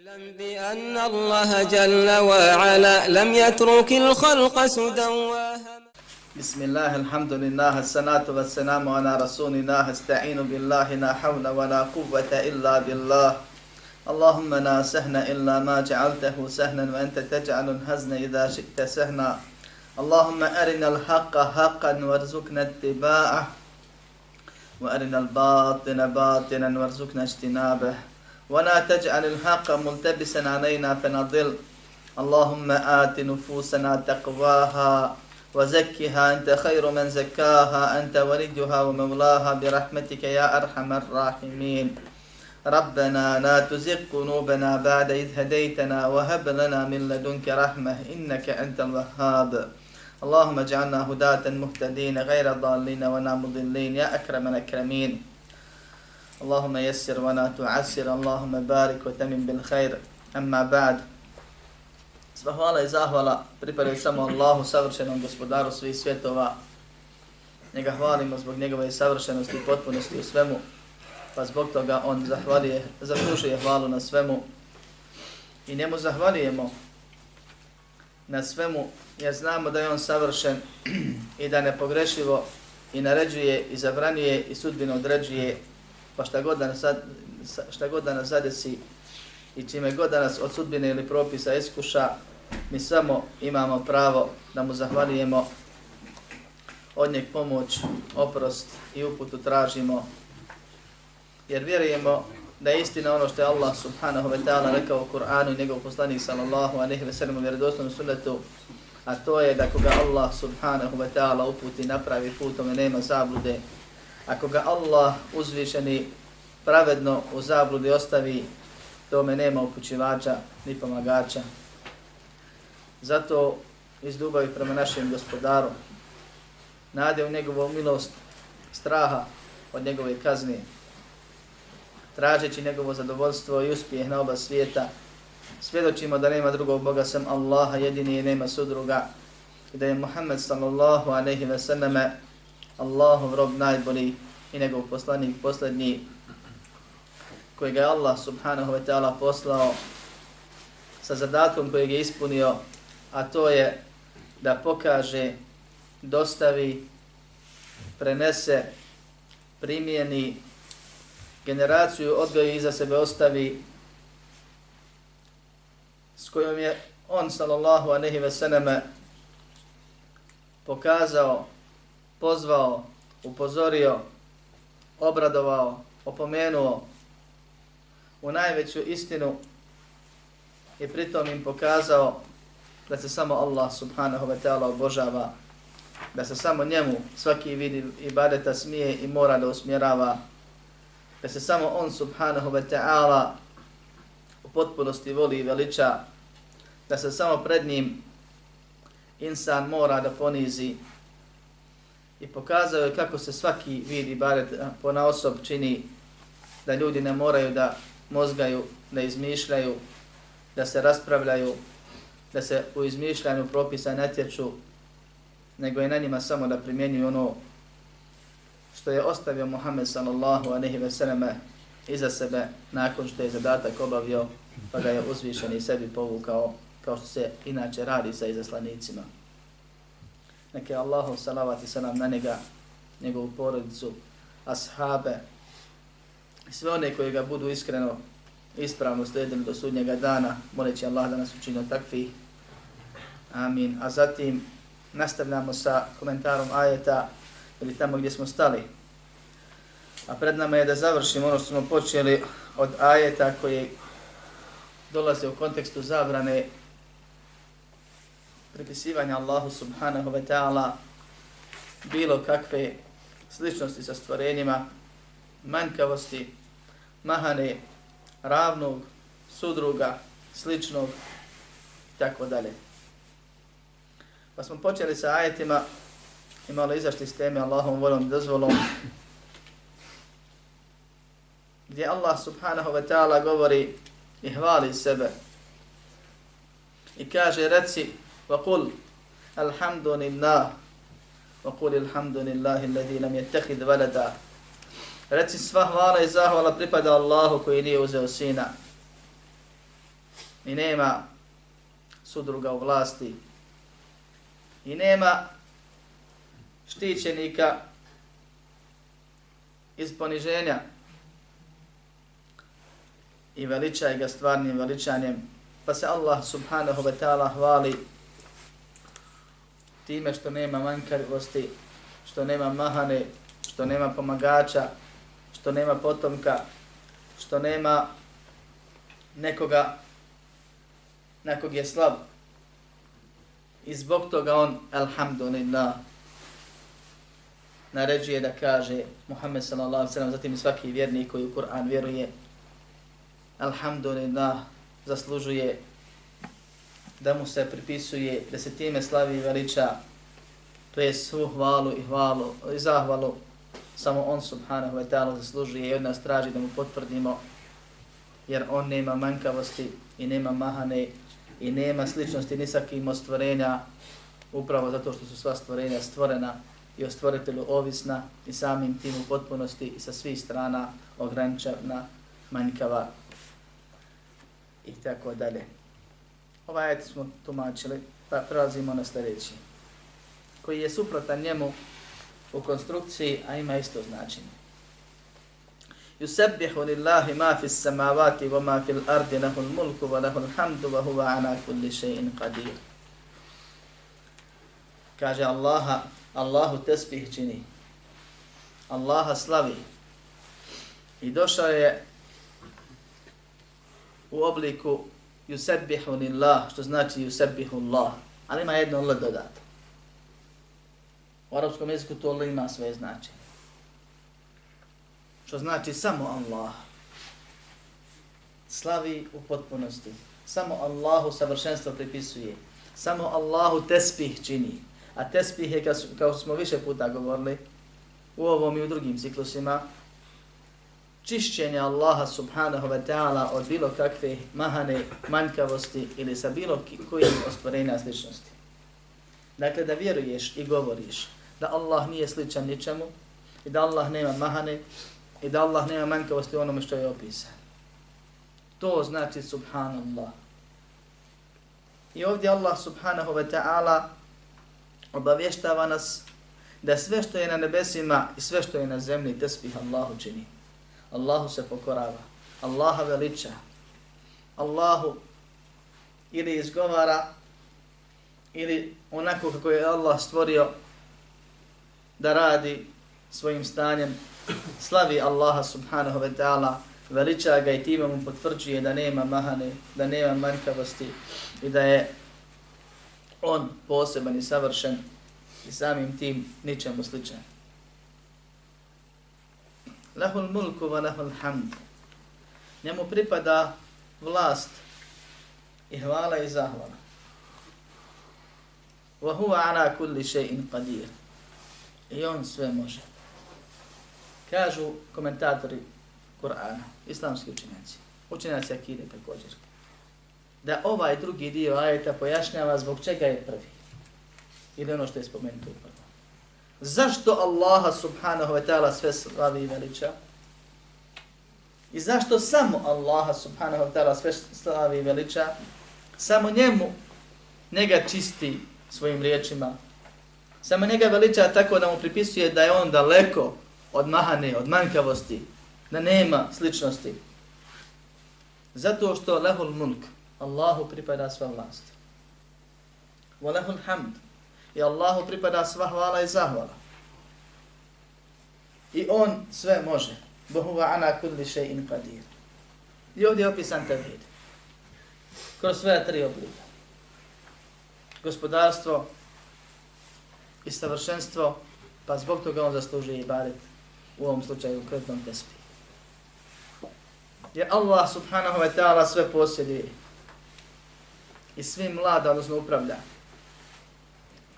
اعلم بأن الله جل وعلا لم يترك الخلق سدى بسم الله الحمد لله الصلاة والسلام على رسول الله استعين بالله لا حول ولا قوة إلا بالله. اللهم لا سهن إلا ما جعلته سهنا وأنت تجعل الحزن إذا شئت سهنا. اللهم أرنا الحق حقا وارزقنا اتباعه وأرنا الباطن باطنا وارزقنا اجتنابه. ولا تجعل الحق ملتبسا علينا فنضل. اللهم آت نفوسنا تقواها وزكها. أنت خير من زكاها. أنت وليها ومولاها. برحمتك يا أرحم الراحمين. ربنا لا تزغ قلوبنا بعد إذ هديتنا وهب لنا من لدنك رحمة. إنك أنت الوهاب. اللهم اجعلنا هداة مهتدين غير ضالين ولا مضلين. يا أكرم الأكرمين. اللهم يسر ولا تعسر اللهم بارك وتمن بالخير أما بعد Sva hvala i zahvala pripadaju samo Allahu, savršenom gospodaru svih svjetova. Njega hvalimo zbog njegove savršenosti i potpunosti u svemu, pa zbog toga on zahvalije, zaslužuje hvalu na svemu. I njemu zahvalijemo na svemu, jer znamo da je on savršen i da nepogrešivo i naređuje i zabranjuje i sudbino određuje, pa šta god da nas, šta god da nas zadesi i čime god da nas od sudbine ili propisa iskuša, mi samo imamo pravo da mu zahvalijemo od njeg pomoć, oprost i uputu tražimo. Jer vjerujemo da je istina ono što je Allah subhanahu wa ta'ala rekao u Kur'anu i njegov poslanik sallallahu alaihi ve sellem u vjerodostojnom sunnetu, a to je da koga Allah subhanahu wa ta'ala uputi napravi putom i nema zablude, ako ga Allah uzvišeni pravedno u zabludi ostavi, tome nema upućivača ni pomagača. Zato iz ljubavi prema našem gospodaru, nade u njegovu milost, straha od njegove kazne, tražeći njegovo zadovoljstvo i uspjeh na oba svijeta, svjedočimo da nema drugog Boga sem Allaha, jedini i nema sudruga, i da je Muhammed sallallahu aleyhi ve selleme Allahov rob najbolji i njegov poslanik posljednji, kojega je Allah subhanahu wa ta'ala poslao sa zadatkom kojeg je ispunio a to je da pokaže, dostavi, prenese, primijeni, generaciju odgoji iza sebe ostavi, s kojom je on, sallallahu anehi ve seneme, pokazao, pozvao, upozorio, obradovao, opomenuo. U najveću istinu i pritom im pokazao da se samo Allah subhanahu wa ta'ala obožava, da se samo njemu svaki vid ibadeta smije i mora da usmjerava, da se samo on subhanahu wa ta'ala u potpunosti voli i veliča, da se samo pred njim insan mora da ponizi i pokazao je kako se svaki vid ibadeta eh, po na osob čini da ljudi ne moraju da mozgaju, da izmišljaju, da se raspravljaju, da se u izmišljanju propisa natječu, nego je na njima samo da primjenjuju ono što je ostavio Muhammed sallallahu anehi ve selleme iza sebe nakon što je zadatak obavio, pa ga je uzvišen i sebi povukao kao što se inače radi sa izaslanicima. Neke Allahu i salam na njega, njegovu porodicu, ashabe, sve one koji ga budu iskreno ispravno slijedili do sudnjega dana, moleći Allah da nas učinio takvi. Amin. A zatim nastavljamo sa komentarom ajeta ili tamo gdje smo stali. A pred nama je da završimo ono što smo počeli od ajeta koji dolaze u kontekstu zabrane pripisivanja Allahu subhanahu wa ta'ala bilo kakve sličnosti sa stvorenjima, manjkavosti, mahane, ravnog, sudruga, sličnog, tako dalje. Pa smo počeli sa ajetima i malo izašli s teme Allahom voljom i dozvolom, gdje Allah subhanahu wa ta'ala govori i hvali sebe i kaže reci wa kul alhamdulillah wa kul alhamdulillahi alladhi lam yattakhid walada Reci sva hvala i zahvala pripada Allahu koji nije uzeo sina. i nema sudruga u vlasti. I nema štićenika iz poniženja. I veličaj ga stvarnim veličanjem, pa se Allah subhanahu wa ta'ala hvali time što nema manjkavosti, što nema mahane, što nema pomagača, što nema potomka, što nema nekoga na kog je slab. I zbog toga on, alhamdulillah, naređuje da kaže Muhammed sallallahu alaihi sallam, zatim svaki vjernik koji u Kur'an vjeruje, alhamdulillah, zaslužuje da mu se pripisuje, da se time slavi i veliča, to je svu hvalu i hvalu i zahvalu, samo on subhanahu wa ta'ala zaslužuje i od nas traži da mu potvrdimo, jer on nema manjkavosti i nema mahane i nema sličnosti ni sa kim ostvorenja, upravo zato što su sva stvorenja stvorena i o stvoritelju ovisna i samim tim u potpunosti i sa svih strana ograničena, manjkava i tako dalje. Ovaj ajet smo tumačili, pa prelazimo na sljedeći, koji je suprotan njemu u konstrukciji, a ima isto značenje. Yusabbihu lillahi ma fi samavati wa ma fi ardi lahul mulku wa lahul hamdu wa huwa ala kulli shay'in qadir. Kaže Allaha, Allahu tesbih čini. Allaha slavi. I došao je u obliku yusabbihu lillah, što znači yusabbihu Allah. Ali ima jedno L dodato. U arapskom jeziku to L ima svoje značenje. Što znači samo Allah. Slavi u potpunosti. Samo Allahu savršenstvo pripisuje. Samo Allahu tespih čini. A tespih je, kao smo više puta govorili, u ovom i u drugim ciklusima, čišćenje Allaha subhanahu wa ta'ala od bilo kakve mahane, manjkavosti ili sa bilo kojim ostvarenja sličnosti. Dakle, da vjeruješ i govoriš da Allah nije sličan ničemu i da Allah nema mahane i da Allah nema manjkavosti onome što je opisan. To znači subhanallah. I ovdje Allah subhanahu wa ta'ala obavještava nas da sve što je na nebesima i sve što je na zemlji tesbih Allahu čini. Allahu se pokorava. Allaha veliča. Allahu ili izgovara ili onako kako je Allah stvorio da radi svojim stanjem, slavi Allaha subhanahu wa ta'ala, veliča ga i time mu potvrđuje da nema mahane, da nema manjkavosti i da je on poseban i savršen i samim tim ničemu sličan. Lahul mulku wa lahul hamd. Njemu pripada vlast i hvala i zahvala. Wa huwa ala kulli shay'in qadir. I on sve može. Kažu komentatori Kur'ana, islamski učenjaci, učenjaci Akide također, da ovaj drugi dio ajeta pojašnjava zbog čega je prvi. Ili ono što je spomenuto u prvom. Zašto Allaha subhanahu wa ta'ala sve slavi i veliča? I zašto samo Allaha subhanahu wa ta'ala sve slavi i veliča? Samo njemu njega čisti svojim riječima. Samo njega veliča tako da mu pripisuje da je on daleko od mahane, od manjkavosti, da nema sličnosti. Zato što lehul mulk, Allahu pripada sva vlast. Wa lehul hamd, i Allahu pripada sva hvala i zahvala. I on sve može. Bohuva ana kulli in qadir. I ovdje je opisan tevhid. Kroz sve tri oblika. Gospodarstvo i savršenstvo, pa zbog toga on zaslužuje i barit u ovom slučaju kretnom tespi. Jer Allah subhanahu wa ta'ala sve posjeduje i svim mlada, odnosno upravlja.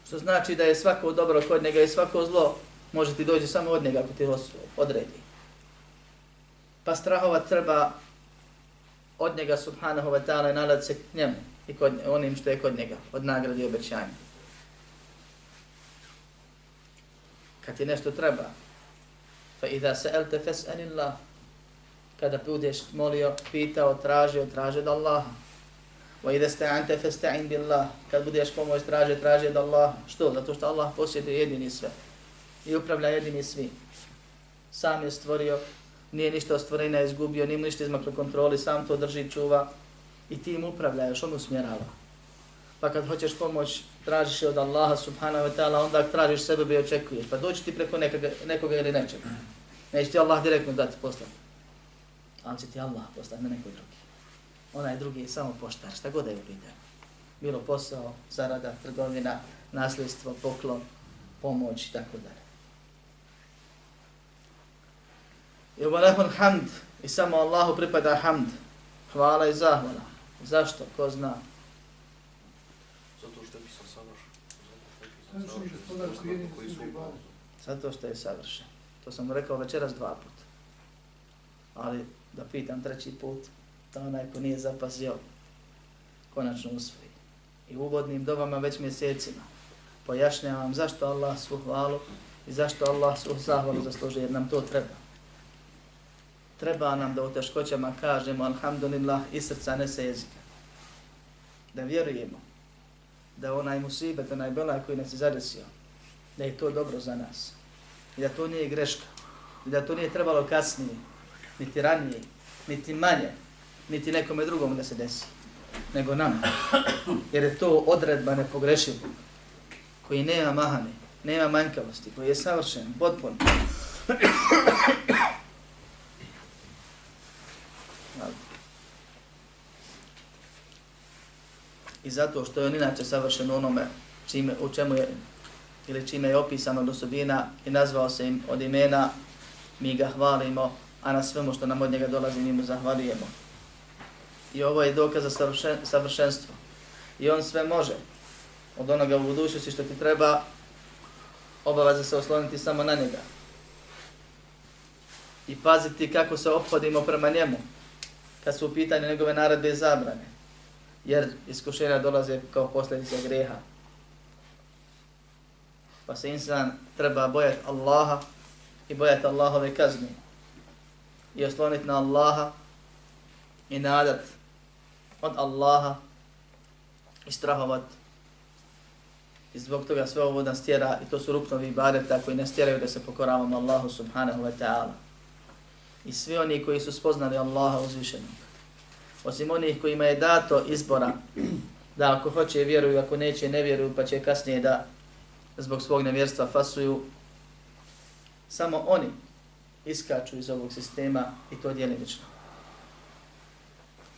Što znači da je svako dobro kod njega i svako zlo može ti doći samo od njega ako ti odredi. Pa strahova treba od njega subhanahu wa ta'ala i nadati se k njemu i kod, onim što je kod njega, od nagrade i obećanja. Kad ti nešto treba, fa idha sa'alta fas'alillah kada budeš molio, pitao, tražio, traži od Allaha. Wa idha sta'anta fasta'in billah. Kad budeš pomoć traže, traže od Allah. Što? Zato što Allah posjeduje jedini sve. I upravlja jedini svi. Sam je stvorio, nije ništa od stvorenja izgubio, nije ništa izmaklo kontroli, sam to drži, čuva. I ti im upravljaš, on usmjerava. Pa kad hoćeš pomoć, tražiš je od Allaha subhanahu wa ta'ala, onda tražiš sebe i očekuješ. Pa doći ti preko nekoga, nekoga ili nečega. Neće ti Allah direktno dati poslati. Ali će ti Allah poslati na neko drugi. Onaj drugi je samo poštar, šta god je u pitanju. Bilo posao, zarada, trgovina, nasljedstvo, poklon, pomoć i tako dalje. I ovo lehon hamd, i samo Allahu pripada hamd. Hvala i zahvala. Zašto? Ko zna? Zato što je pisao savršen. Zato što je savršen. To sam rekao večeras dva puta. Ali da pitam treći put, da onaj ko nije zapazio, konačno usvoji. I uvodnim dobama već mjesecima pojašnjavam zašto Allah svu hvalu i zašto Allah svu zahvalu zasluži, jer nam to treba. Treba nam da u teškoćama kažemo alhamdulillah i srca ne se jezika. Da vjerujemo da onaj musibet, onaj belaj koji nas je zadesio, da je to dobro za nas. I da to nije greška. I da to nije trebalo kasnije, niti ranije, niti manje, niti nekome drugom da se desi. Nego nam. Jer je to odredba nepogrešivog. Koji nema mahane, nema manjkavosti, koji je savršen, potpun. I zato što je on inače savršen onome čime, u čemu je ili čime je opisano od osobina i nazvao se im od imena, mi ga hvalimo, a na svemu što nam od njega dolazi mi mu zahvalijemo. I ovo je dokaz za savršen, savršenstvo. I on sve može. Od onoga u budućnosti što ti treba, obaveza se osloniti samo na njega. I paziti kako se ophodimo prema njemu, kad su u pitanju njegove naredbe i zabrane. Jer iskušenja dolaze kao posljedica greha pa se insan treba bojati Allaha i bojati Allahove kazni. i osloniti na Allaha i nadat od Allaha i strahovat i zbog toga sve ovo nas tjera i to su ruknovi ibadeta koji nas tjeraju da se pokoravamo Allahu subhanahu wa ta'ala i svi oni koji su spoznali Allaha uzvišenog osim onih kojima je dato izbora da ako hoće vjeruju, ako neće ne vjeruju pa će kasnije da zbog svog nevjerstva fasuju, samo oni iskaču iz ovog sistema i to djelimično.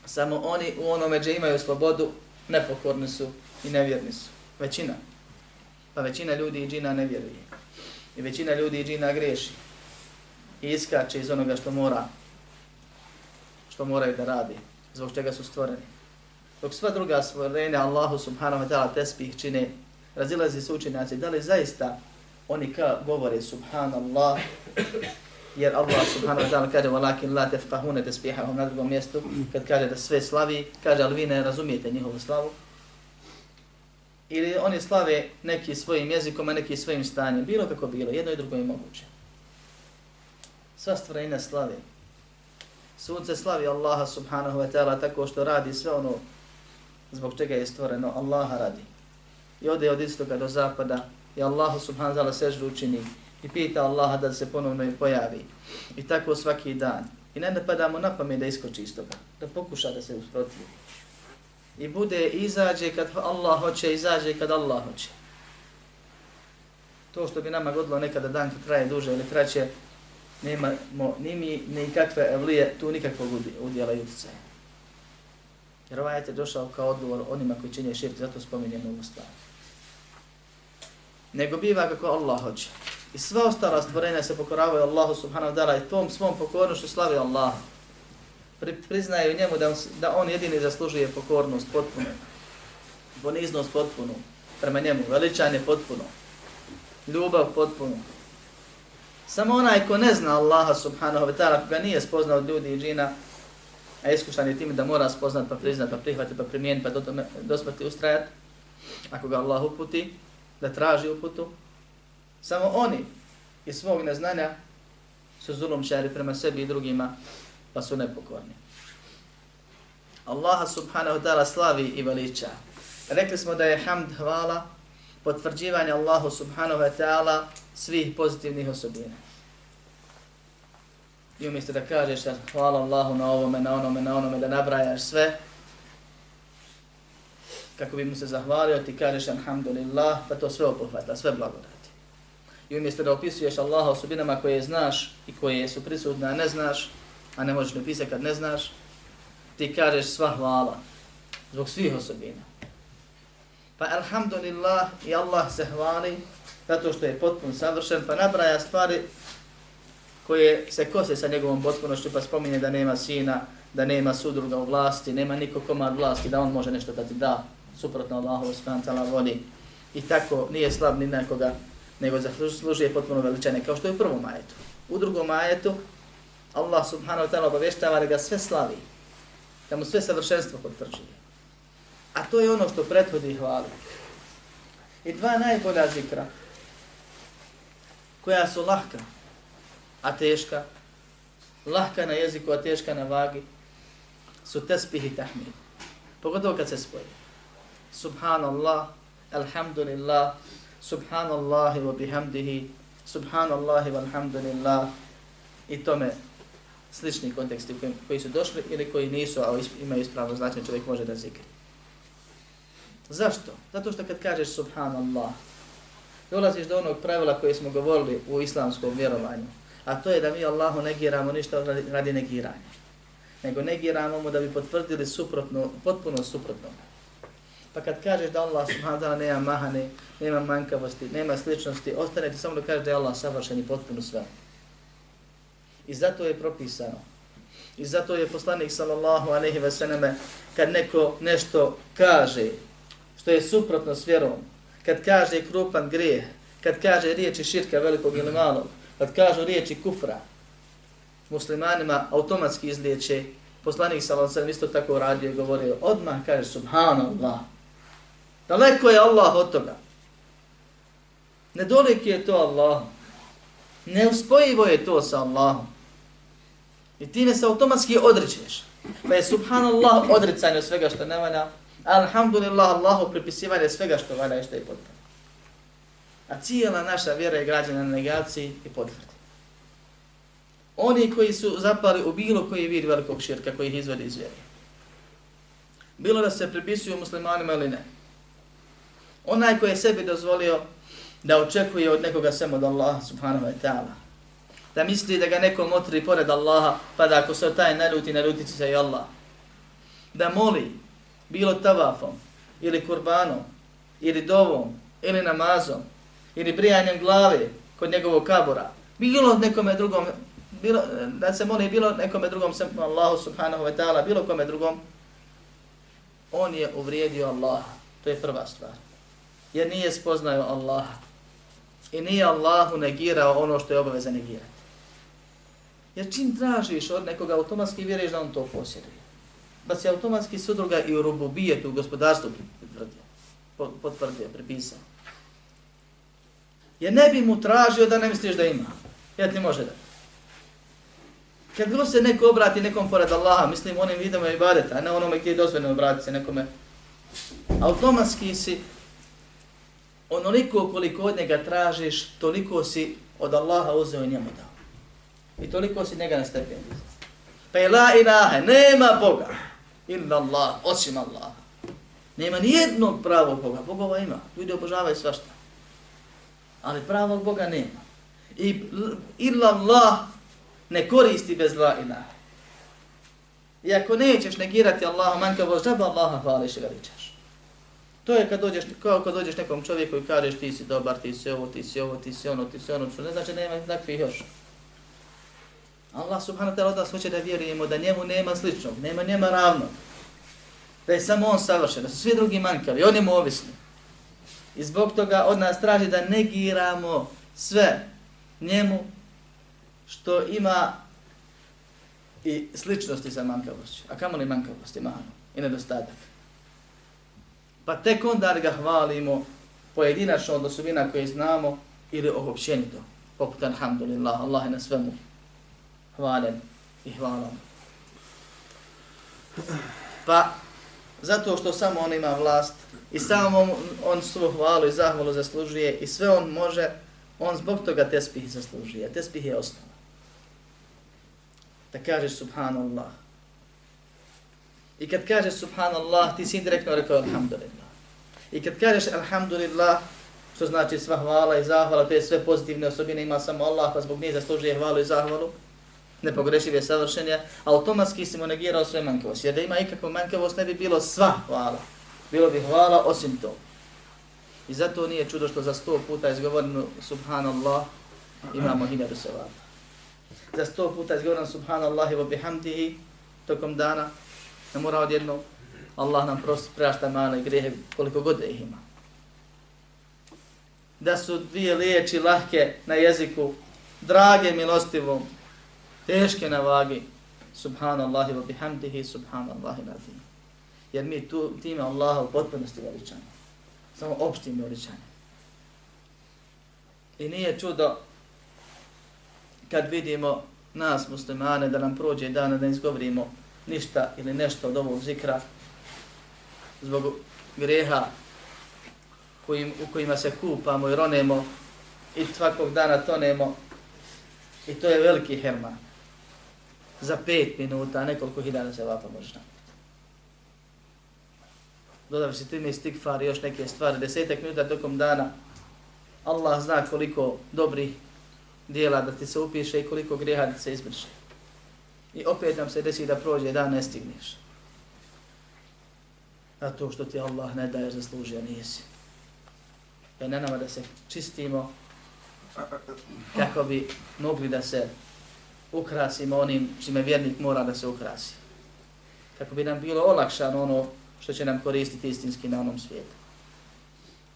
Samo oni u onome gdje imaju slobodu nepokorni su i nevjerni su. Većina. Pa većina ljudi i džina ne vjeruje. I većina ljudi i džina greši. I iskače iz onoga što mora što moraju da radi, zbog čega su stvoreni. Dok sva druga stvorenja Allahu subhanahu wa ta'ala tespih čine razilazi se učenjaci, da li zaista oni ka govore subhanallah, jer Allah subhanahu wa ta'ala kaže walakin la tafqahuna tesbihahum na drugom mjestu, kad kaže da sve slavi, kaže ali vi ne razumijete njihovu slavu. Ili oni slave neki svojim jezikom, a neki svojim stanjem. Bilo kako bilo, jedno i drugo je moguće. Sva stvarina slave. Sunce slavi Allaha subhanahu wa ta'ala tako što radi sve ono zbog čega je stvoreno. Allaha radi i ode od istoka do zapada i Allahu subhanahu wa ta'ala seždu učini i pita Allaha da se ponovno pojavi. I tako svaki dan. I ne napadamo na pamet da iskoči iz toga, da pokuša da se usprotivi. I bude izađe kad Allah hoće, izađe kad Allah hoće. To što bi nama godilo nekada dan kad traje duže ili kraće, nemamo ni mi, ni kakve evlije, tu nikakvog udjela i utjecaja. Jer ovaj je došao kao odgovor onima koji činje širk, zato spominjemo ovu stvar nego biva kako Allah hoće. I sva ostala stvorenja se pokoravaju Allahu subhanahu wa ta'ala i tom svom pokornošću slavi Allah. Pri, priznaju njemu da on, da on jedini zaslužuje pokornost potpuno, poniznost potpuno prema njemu, veličanje potpuno, ljubav potpuno. Samo onaj ko ne zna Allaha subhanahu wa ta'ala, ko ga nije spoznao od ljudi i džina, a iskušan je tim da mora spoznat, pa priznat, pa prihvati, pa primijeniti, pa do, do smrti ustrajati, ako ga Allah uputi, da traži uputu, samo oni iz svog neznanja su zulumčari prema sebi i drugima, pa su nepokorni. Allaha subhanahu ta'ala slavi i veliča. Rekli smo da je hamd hvala potvrđivanje Allahu subhanahu wa ta'ala svih pozitivnih osobina. I umjesto da kažeš hvala Allahu na ovome, na onome, na onome, da nabrajaš sve, kako bi mu se zahvalio, ti kažeš alhamdulillah, pa to sve opuhvata, sve blagodat. I umjesto da opisuješ Allaha osobinama koje znaš i koje su prisutne, a ne znaš, a ne možeš ne kad ne znaš, ti kažeš sva hvala zbog svih osobina. Pa alhamdulillah i Allah se hvali zato što je potpun savršen, pa nabraja stvari koje se kose sa njegovom potpunošću, pa spominje da nema sina, da nema sudruga u vlasti, nema niko komad vlasti, da on može nešto da ti da, suprotno Allahu subhanahu vodi. I tako nije slab ni nekoga, nego zaslužuje potpuno veličanje, kao što je u prvom ajetu. U drugom ajetu Allah subhanahu wa ta'ala obavještava da ga sve slavi, da mu sve savršenstvo potvrđuje. A to je ono što prethodi hvali. I dva najbolja zikra, koja su lahka, a teška, lahka na jeziku, a teška na vagi, su tespih i tahmid. Pogotovo kad se spoje. Subhanallah, alhamdulillah, subhanallahi wa bihamdihi, subhanallahi walhamdulillah i tome slični konteksti koji, koji su došli ili koji nisu, a imaju ispravno značenje, čovjek može da zikri. Zašto? Zato što kad kažeš subhanallah, dolaziš do onog pravila koje smo govorili u islamskom vjerovanju, a to je da mi Allahu negiramo ništa radi negiranja, nego negiramo mu da bi potvrdili suprotno, potpuno suprotno. Pa kad kažeš da Allah subhanahu wa ta'ala nema mahane, nema manjkavosti, nema sličnosti, ostane ti samo da kažeš da je Allah savršen i potpuno sve. I zato je propisano. I zato je poslanik sallallahu alejhi ve selleme kad neko nešto kaže što je suprotno s vjerom, kad kaže krupan grijeh, kad kaže riječi širka velikog ili malog, kad kažu riječi kufra, muslimanima automatski izliječe, poslanik sallallahu alejhi ve isto tako radio i govorio, odmah kaže subhanallah. Daleko je Allah od toga. Nedolik je to Allah. Neuspojivo je to sa Allahom. I time se automatski odrećeš. Pa je subhanallah odricanje svega što ne valja. Alhamdulillah Allahu pripisivanje svega što valja i što je potpuno. A cijela naša vjera je građena na negaciji i potvrdi. Oni koji su zapali u bilo koji vid velikog širka koji ih izvodi iz vjere. Bilo da se pripisuju muslimanima ili ne. Onaj koji je sebi dozvolio da očekuje od nekoga sem od Allaha subhanahu wa ta'ala da misli da ga neko motri pored Allaha, pa da ako se taj naljuti, naljuti se i Allah. Da moli, bilo tavafom, ili kurbanom, ili dovom, ili namazom, ili brijanjem glave kod njegovog kabora, bilo nekome drugom, bilo, da se moli bilo nekome drugom, sem Allahu subhanahu wa ta'ala, bilo kome drugom, on je uvrijedio Allaha. To je prva stvar. Jer nije spoznao Allaha. I nije Allahu negirao ono što je obaveza negirati. Jer čim tražiš od nekoga, automatski vjeruješ da on to posjeduje. Pa si automatski sudruga i u rububijetu, u gospodarstvu potvrdio, potvrdio, pripisao. Jer ne bi mu tražio da ne misliš da ima. Jer ti može da. Kad bilo se neko obrati nekom pored Allaha, mislim onim vidama i badeta, a ne onome gdje je dozvoljeno obratiti se nekome, automatski si onoliko koliko od njega tražiš, toliko si od Allaha uzeo i njemu dao. I toliko si njega na stepen. Pa je la ilaha, nema Boga. Illa Allah, osim Allah. Nema ni jednog pravog Boga. Bogova ima. Ljudi obožavaju svašta. Ali pravog Boga nema. I illa Allah ne koristi bez la ilaha. I ako nećeš negirati Allaha, manjka voz, džaba Allaha hvališ i veličaš. To je kad dođeš, kao kad dođeš nekom čovjeku i kažeš ti si dobar, ti si ovo, ti si ovo, ti si ono, ti si ono, što ne znači nema takvih još. Allah subhanahu wa ta'ala od nas hoće da vjerujemo da njemu nema sličnog, nema njema ravnog. Da je samo on savršen, da su svi drugi manjkavi, on je mu ovisni. I zbog toga od nas traži da negiramo sve njemu što ima i sličnosti sa manjkavošću. A kamo li manjkavosti, manu i nedostatak. Pa tek onda ga hvalimo pojedinačno od osobina koje znamo ili obopćenito. Poput alhamdulillah, Allah je na svemu hvalen i hvalom. Pa, zato što samo on ima vlast i samo on, on svu hvalu i zahvalu zaslužuje i sve on može, on zbog toga tespih zaslužuje. Tespih je osnova. Da kažeš subhanallah. I kad kažeš subhanallah, ti si indirektno rekao alhamdulillah. I kad kažeš alhamdulillah, što znači sva hvala i zahvala, to je sve pozitivne osobine, ima samo Allah, pa zbog nje zaslužuje hvalu i zahvalu, nepogrešiv je savršen je, automatski si mu negirao sve manjkavosti. Jer da ima ikakvu manjkavost, ne bi bilo sva hvala. Bilo bi hvala osim to. I zato nije čudo što za sto puta izgovoreno subhanallah imamo hiljadu sevata. Za sto puta izgovoreno subhanallah i bihamdihi tokom dana, ne mora odjedno, Allah nam prosto prašta male grehe koliko god ih ima. Da su dvije liječi lahke na jeziku, drage milostivom, teške na vagi, subhanallahi wa bihamdihi, subhanallahi nazim. Jer mi tu time Allaha u potpunosti veličamo. Samo opštim veličanjem. I nije čudo kad vidimo nas muslimane da nam prođe dan da izgovorimo ništa ili nešto od ovog zikra zbog greha kojim, u kojima se kupamo i ronemo i svakog dana tonemo i to je veliki herman za pet minuta, nekoliko hiljada se vapa možeš napiti. Dodav se time stikfar i još neke stvari, desetak minuta tokom dana, Allah zna koliko dobrih dijela da ti se upiše i koliko greha da se izbriše. I opet nam se desi da prođe dan, ne stigneš. A to što ti Allah ne daje zaslužio, nisi. Pa na nama da se čistimo kako bi mogli da se ukrasimo onim čime vjernik mora da se ukrasi. Kako bi nam bilo olakšano ono što će nam koristiti istinski na onom svijetu.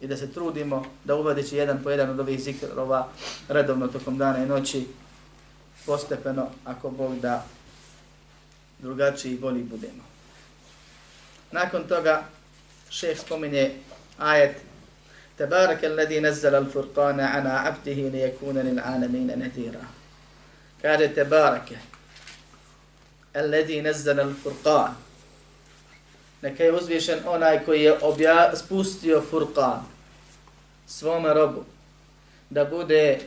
I da se trudimo da uvodeći jedan po jedan od ovih zikrova redovno tokom dana i noći, postepeno, ako Bog da drugačiji i bolji budemo. Nakon toga šeh spominje ajet Tebarak alladhi nazzala al-furqana ana abdihi li yakuna lil alamin nadhira kaže te alladhi nazzala al-furqan. Neka je uzvišen onaj koji je obja, spustio furqan svome robu da bude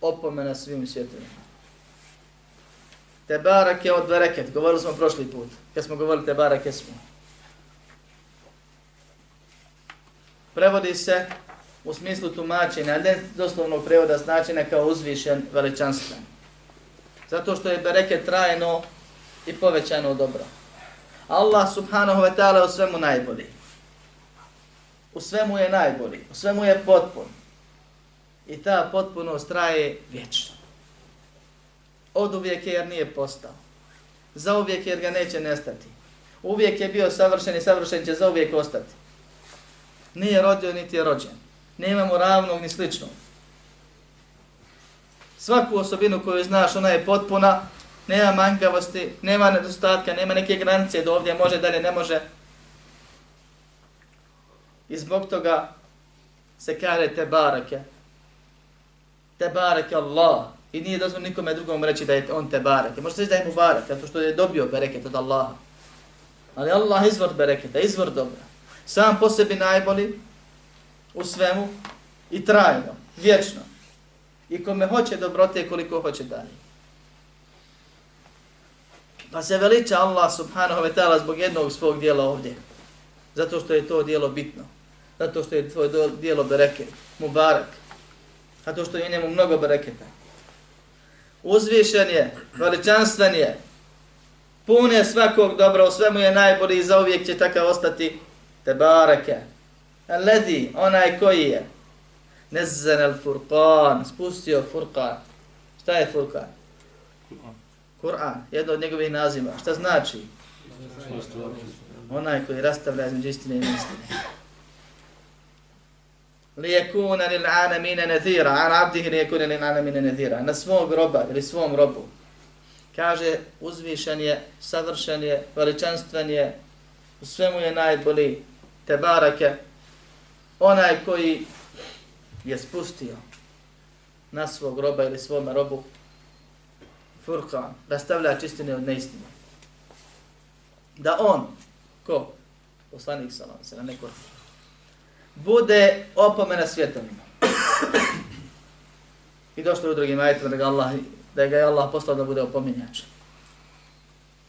opomena svim svjetovima. Te barake od bereket, govorili smo prošli put, kad smo govorili te barake smo. Prevodi se u smislu tumačenja, ne doslovnog prevoda značenja kao uzvišen veličanstven. Zato što je bereket trajno i povećano dobro. Allah subhanahu wa ta'ala u svemu najbolji. U svemu je najbolji, u svemu je potpun. I ta potpunost traje vječno. Od uvijek je jer nije postao. Za uvijek jer ga neće nestati. Uvijek je bio savršen i savršen će za uvijek ostati. Nije rodio niti je rođen. Nema mu ravnog ni sličnog svaku osobinu koju znaš, ona je potpuna, nema manjkavosti, nema nedostatka, nema neke granice do ovdje može, dalje ne može. I zbog toga se kare te barake. Te barake Allah. I nije dozvoljeno nikome drugom reći da je on te barak. Može se reći da je mu barak, zato što je dobio bereket od Allaha. Ali Allah izvor bereketa, izvor dobra. Sam po sebi najbolji u svemu i trajno, vječno i kome hoće dobrote koliko hoće dalje. Pa se veliča Allah subhanahu wa ta'ala zbog jednog svog dijela ovdje. Zato što je to dijelo bitno. Zato što je tvoje dijelo bereket, mubarak. Zato što je njemu mnogo bereketa. Uzvišen je, veličanstven je, pun je svakog dobra, u svemu je najbolji i zauvijek će takav ostati te barake. Ledi, onaj koji je, Nezzan al-Furqan, spustio Furqan. Šta je Furqan? Kur'an, jedno od njegovih naziva. Šta znači? Onaj koji rastavlja između istine i istine. Li yakuna lil alamina nadhira, an abdihi li lil alamina nadhira. Na svog roba ili svom robu. Kaže, uzvišen je, savršen je, veličanstven je, u svemu je najbolji, te barake, onaj koji je spustio na svog roba ili svome robu furkan, rastavlja čistine od neistine. da on, ko? Poslanik sallam, se na neko bude opomena svjetovima. I došlo je u drugim ajetima da ga Allah, da ga je Allah poslao da bude opominjač.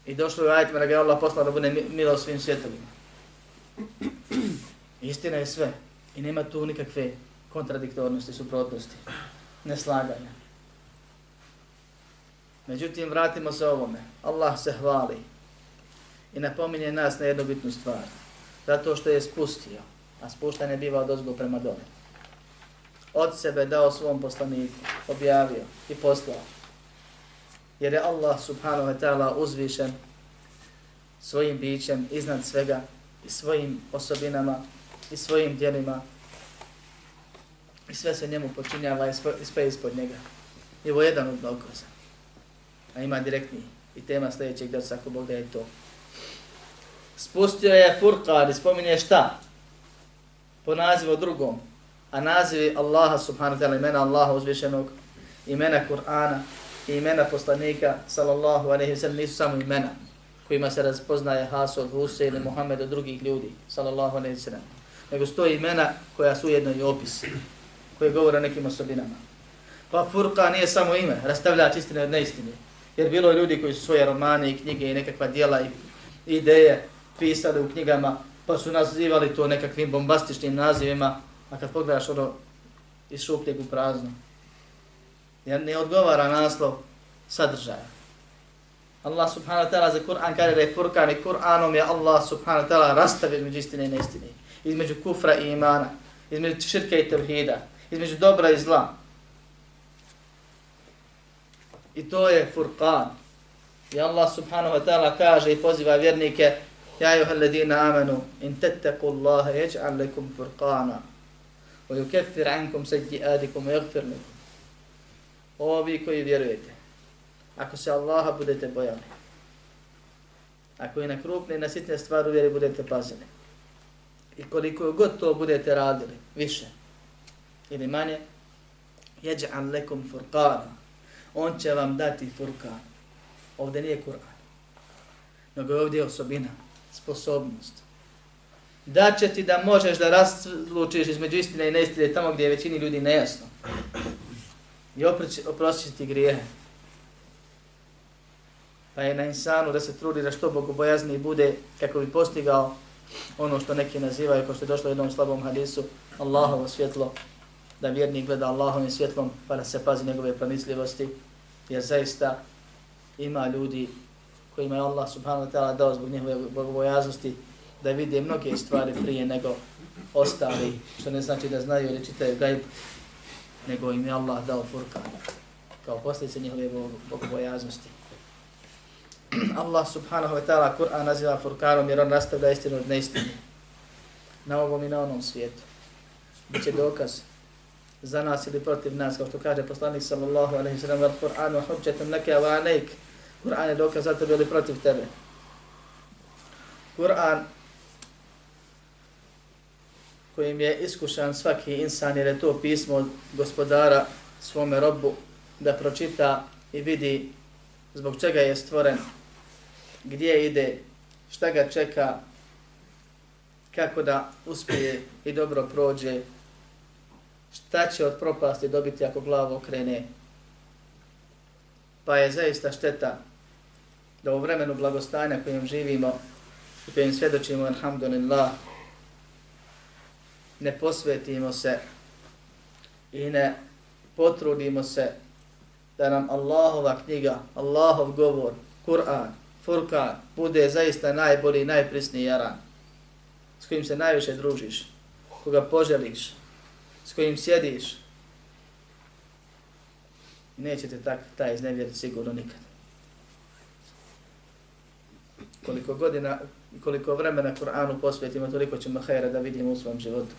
I došlo je u ajetima da ga je Allah poslao da bude milo svim svjetovima. Istina je sve. I nema tu nikakve kontradiktornosti, suprotnosti, neslaganja. Međutim, vratimo se ovome. Allah se hvali i napominje nas na jednu bitnu stvar. Zato što je spustio, a spuštanje biva od ozgo prema dole. Od sebe dao svom poslaniku, objavio i poslao. Jer je Allah subhanahu wa ta'ala uzvišen svojim bićem iznad svega i svojim osobinama i svojim djelima i sve se njemu počinjava i sve ispod njega. I ovo je jedan od dokaza. A ima direktni i tema sljedećeg da ako Bog da je to. Spustio je Furqan i spominje šta? Po nazivu drugom. A nazivi Allaha subhanahu wa ta'ala, imena Allaha uzvišenog, imena Kur'ana i imena poslanika sallallahu alaihi wa sallam nisu samo imena kojima se razpoznaje Haso od Huse i Muhammed od drugih ljudi sallallahu alaihi wa sallam. Nego sto imena koja su jedno i opis koje govore o nekim osobinama. Pa Furqa nije samo ime, rastavljač istine od neistine. Jer bilo je ljudi koji su svoje romane i knjige i nekakva dijela i ideje pisali u knjigama, pa su nazivali to nekakvim bombastičnim nazivima, a kad pogledaš ono iz šupljeg u prazno, jer ne odgovara naslov sadržaja. Allah subhanahu wa ta'ala za Kur'an kaže da je Furkan i Kur'anom je Allah subhanahu wa ta'ala rastavio između istine i neistine, između kufra i imana, između širke i tevhida, između dobra i zla. I to je Furqan. I Allah subhanahu wa ta'ala kaže i poziva vjernike يا أيها الذين آمنوا إن تتقوا الله يجعل لكم فرقانا ويكفر عنكم سيئاتكم ويغفر لكم yaghfir. O vi koji vjerujete, ako se Allaha budete bojali, ako i na krupne i na sitne stvari vjeri budete pazili, i koliko god to budete radili, više ili manje, jeđa'an lekum furqana. On će vam dati furqan. Ovdje nije Kur'an, nego je ovdje osobina sposobnost. Da će ti da možeš da razlučiš između istine i neistine tamo gdje je većini ljudi nejasno. I oprostit ti grijehe. Pa je na insanu da se trudi da što bogobojazni bude kako bi postigao ono što neki nazivaju, kao što je došlo u jednom slabom hadisu, Allahovo svjetlo, da vjernik gleda Allahovim svjetlom pa da se pazi njegove promisljivosti, jer zaista ima ljudi kojima je Allah subhanahu wa ta'ala dao zbog njihove bogobojaznosti da vide mnoge stvari prije nego ostali, što ne znači da znaju ili čitaju gajb, nego im je Allah dao furkan kao posljedice njihove bogobojaznosti. Allah subhanahu wa ta'ala Kur'an naziva furkanom jer on rastavlja istinu od neistine na ovom i na onom svijetu. Biće dokaz za nas ili protiv nas, kao što kaže poslanik sallallahu alaihi sallam, al Kur'anu hujjatum neke wa alayk Kur'an je dokaz za tebe ili protiv tebe. Kur'an kojim je iskušan svaki insan jer je to pismo od gospodara svome robu da pročita i vidi zbog čega je stvoren, gdje ide, šta ga čeka, kako da uspije i dobro prođe, šta će od propasti dobiti ako glavu okrene. Pa je zaista šteta da u vremenu blagostanja kojim živimo i kojim svjedočimo, alhamdulillah, ne posvetimo se i ne potrudimo se da nam Allahova knjiga, Allahov govor, Kur'an, Furkan, bude zaista najbolji, najprisniji jaran, s kojim se najviše družiš, koga poželiš, s kojim sjediš, nećete tak, taj iznevjeriti sigurno nikad koliko godina i koliko vremena Kur'anu posvetimo, toliko ćemo hajra da vidimo u svom životu.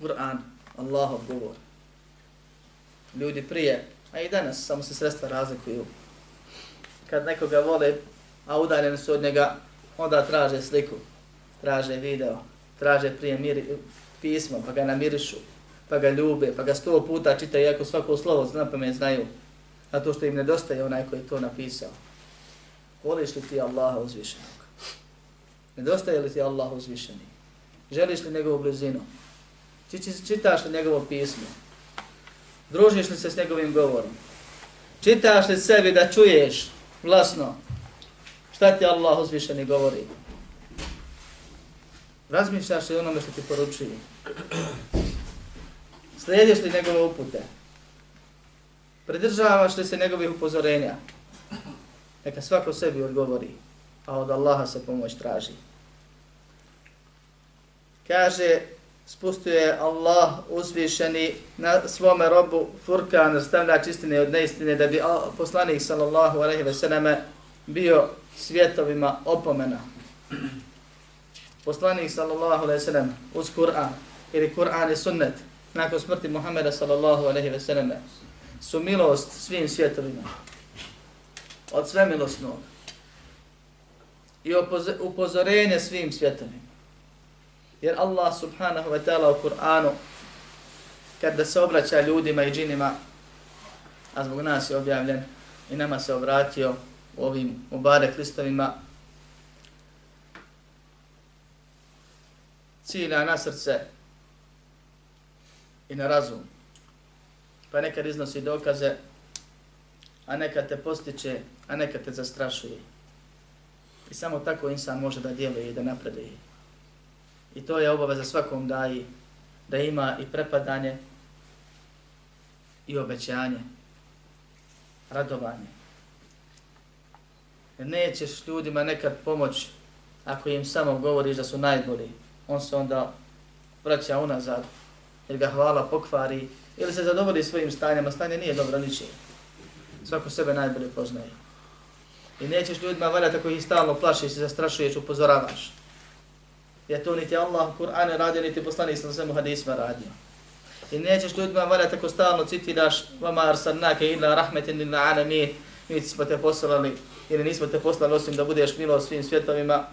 Kur'an, Allahov govor. Ljudi prije, a i danas, samo se sredstva razlikuju. Kad nekoga vole, a udaljeni su od njega, onda traže sliku, traže video, traže prije miri, pismo, pa ga namirišu, pa ga ljube, pa ga sto puta čitaju, iako svako slovo zna pa me znaju a to što im nedostaje onaj koji to napisao. Voliš li ti Allaha uzvišenog? Nedostaje li ti Allah uzvišeni? Želiš li njegovu blizinu? Čitaš li njegovo pismo? Družiš li se s njegovim govorom? Čitaš li sebi da čuješ glasno šta ti Allah uzvišeni govori? Razmišljaš li onome što ti poručuje? Slijediš li njegove upute? Pridržavaš li se njegovih upozorenja? Neka svako sebi odgovori, a od Allaha se pomoć traži. Kaže, spustio je Allah uzvišeni na svome robu Furkan, stavljač istine od neistine, da bi poslanik sallallahu alaihi ve selleme bio svjetovima opomena. Poslanik sallallahu alaihi ve sellem uz Kur'an, ili Kur'an i sunnet, nakon smrti Muhammeda sallallahu alaihi ve selleme, su milost svim svjetovima. Od svemilosnog. I upozorenje svim svjetovima. Jer Allah subhanahu wa ta'ala u Kur'anu, kada se obraća ljudima i džinima, a zbog nas je objavljen i nama se obratio u ovim Mubarek listovima, cilja na srce i na razum. Pa nekad iznosi dokaze, a nekad te postiče, a nekad te zastrašuje. I samo tako insan može da djeluje i da napreduje. I to je obaveza svakom da, i, da ima i prepadanje i obećanje, radovanje. Jer nećeš ljudima nekad pomoć ako im samo govoriš da su najbolji. On se onda vraća unazad jer ga hvala pokvari ili se zadovolji svojim stanjem, a stanje nije dobro ničije. Svako sebe najbolje poznaje. I nećeš ljudima valjati ako ih stalno plašiš i zastrašuješ, upozoravaš Jer to niti Allah u Kur'anu radio, niti poslanik sa svemu hadisma radio. I nećeš ljudima valjati tako stalno citiraš vama arsalnake illa rahmetin lil alamin, mi smo te poslali ili nismo te poslali osim da budeš milo svim svjetovima.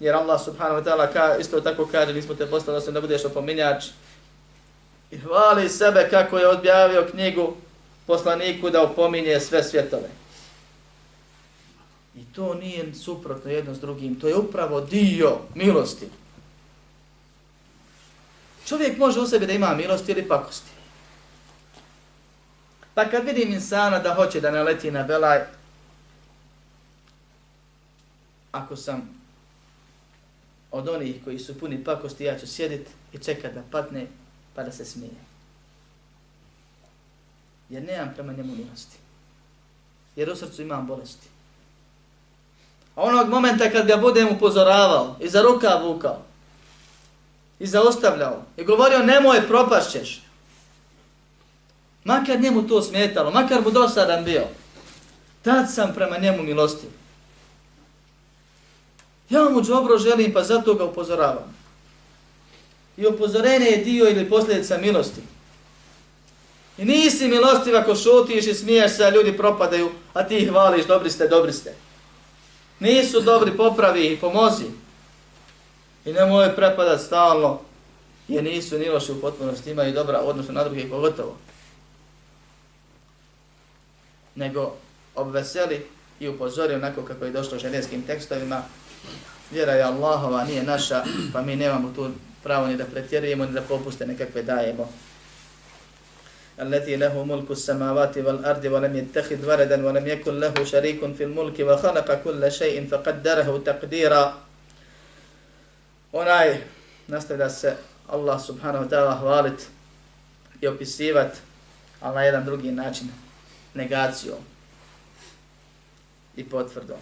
Jer Allah subhanahu wa ta'ala ka, isto tako kaže, nismo te poslali osim da budeš opominjač. I hvali sebe kako je objavio knjigu poslaniku da opominje sve svjetove. I to nije suprotno jedno s drugim, to je upravo dio milosti. Čovjek može u sebi da ima milosti ili pakosti. Pa kad vidim insana da hoće da naleti na belaj, ako sam od onih koji su puni pakosti, ja ću sjedit i čekat da patne pa da se smije. Jer nemam prema njemu milosti. Jer u srcu imam bolesti. A onog momenta kad ga budem upozoravao i za ruka vukao i zaostavljao i govorio nemoj propašćeš. Makar njemu to smetalo, makar mu dosadan bio, tad sam prema njemu milostiv. Ja mu dobro želim pa zato ga upozoravam. I upozorenje je dio ili posljedica milosti. I nisi milostiv ako šutiš i smiješ se, a ljudi propadaju, a ti ih hvališ, dobri ste, dobri ste nisu dobri, popravi ih, pomozi. I nemoj prepadat stalno, jer nisu ni loši u potpunosti, imaju dobra odnosno na druge pogotovo. Nego obveseli i upozori onako kako je došlo ženevskim tekstovima, vjera je Allahova, nije naša, pa mi nemamo tu pravo ni da pretjerujemo, ni da popuste nekakve dajemo. الذي له ملك السماوات والأرض ولم يتخذ ولدا ولم يكن له شريك في الملك وخلق كل شيء فقدره تقديرا onaj nastavlja se Allah subhanahu wa ta'ala hvalit i opisivat ali na jedan drugi način negacijom i potvrdom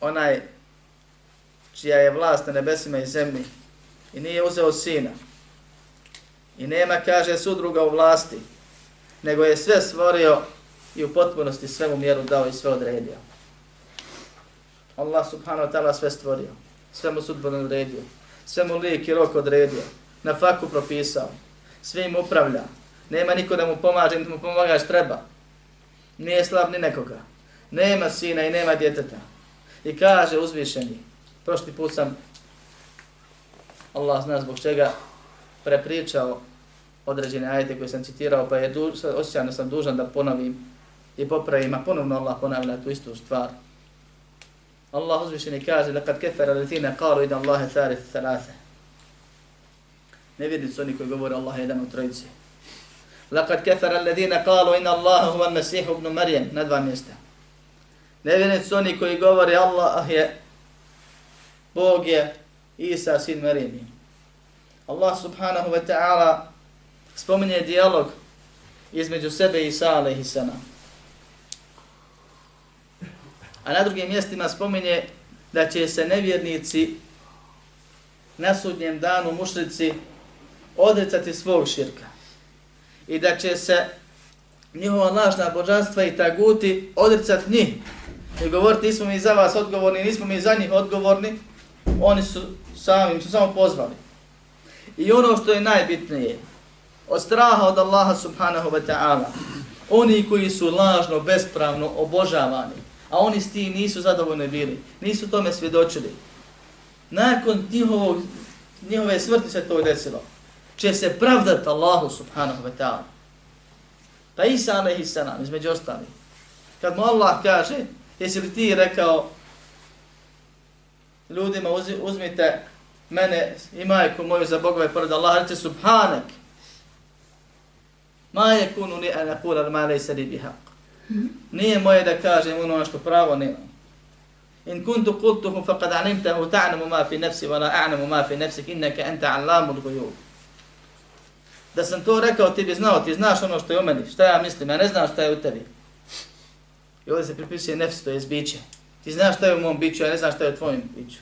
onaj čija je vlast na nebesima i zemlji i nije uzeo sina i nema kaže sudruga u vlasti nego je sve stvorio i u potpunosti svemu mjeru dao i sve odredio. Allah subhanahu wa ta'ala sve stvorio, sve mu sudbeno odredio, sve mu lik i rok odredio, na faku propisao, sve im upravlja, nema niko da mu pomaže, niti mu pomagaš treba, nije slab ni nekoga, nema sina i nema djeteta. I kaže uzvišeni, prošli put sam, Allah zna zbog čega, prepričao određene ajete koje sam citirao, pa je duž, osjećan da sam dužan da ponovim i popravim, a ponovno Allah ponavlja tu istu stvar. Allah uzvišeni kaže, لَقَدْ كَفَرَ الَّذِينَ قَالُوا إِنَ اللَّهَ ثَالِثُ ثَلَاثَ Nevjernici oni koji govore Allah jedan u trojici. لَقَدْ كَفَرَ الَّذِينَ قَالُوا إِنَ اللَّهَ هُوَ الْمَسِيحُ ibn Marijem. Na dva mjesta. Nevjernici oni koji govore Allah je Bog je Isa sin Marijemi. Allah subhanahu wa ta'ala spominje dijalog između sebe i Isa alaihi salam. A na drugim mjestima spominje da će se nevjernici na sudnjem danu mušrici odrecati svog širka. I da će se njihova lažna božanstva i taguti odrecati njih. I govoriti, nismo mi za vas odgovorni, nismo mi za njih odgovorni, oni su sami, su samo pozvali. I ono što je najbitnije, od straha od Allaha subhanahu wa ta'ala, oni koji su lažno, bespravno obožavani, a oni s tim nisu zadovoljni bili, nisu tome svjedočili. Nakon njihovog, njihove smrti se to desilo, će se pravdati Allahu subhanahu wa ta'ala. Pa Isa alaihi salam, između ostalih. kad mu Allah kaže, jesi li ti rekao ljudima uzmite mene i majku moju za bogove pored Allaha, reći subhanak, ma je kunu li ana kula ma lejse li bihaq. Nije moje da kažem ono što pravo nema. In kuntu qultuhu faqad alimtahu ta'lamu ma fi nafsi wa la a'lamu ma fi nafsik innaka anta 'allamul ghuyub. Da sam to rekao, ti bi znao, ti znaš ono što je u meni, šta ja mislim, ja ne znam šta je u tebi. I ovdje se pripisuje nefs, to je biće. Ti znaš šta je u mom biću, ja ne znam šta je u tvojim biću.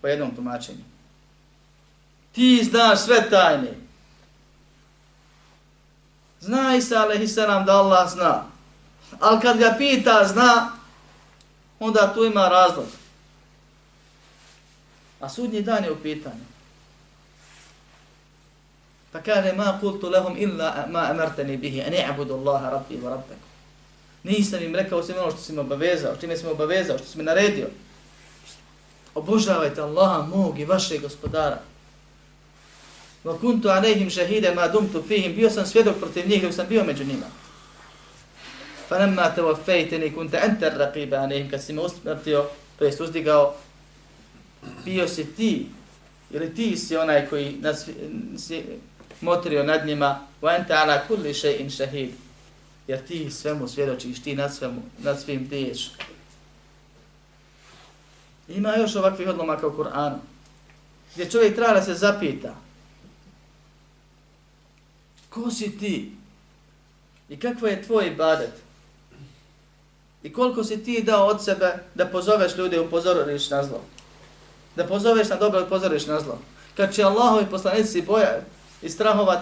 Po jednom tumačenju. Ti znaš sve tajne. Zna Isa alaihissalam da Allah zna. Ali kad ga pita zna, onda tu ima razlog. A sudnji dan je u pitanju. Pa kaže, ma kultu lehum illa ma amartani bihi, a ne abudu Allaha rabbi wa rabbeku. Nisam im rekao osim ono što si me obavezao, čime si me obavezao, što si me naredio. Obožavajte Allaha mog i vašeg gospodara. Wa kuntu alejhim shahida ma dumtu fihim, bio sam svjedok protiv njih dok sam bio među njima. Fa lamma tawaffaytani kunta anta ar-raqib alejhim, kad si me usmrtio, to jest uzdigao, bio si ti, ili ti si onaj koji nas, si motrio nad njima, wa anta ala kulli shay'in shahid. Jer ti svemu svjedočiš, ti nad, svemu, nad svim diješ. Ima još ovakvih odlomaka u Kur'anu, gdje čovjek treba da se zapita, Ko si ti? I kakva je tvoj ibadet? I koliko si ti dao od sebe da pozoveš ljude i upozoriš na zlo? Da pozoveš na dobro i upozoriš na zlo? Kad će Allahovi poslanici boja i strahovat,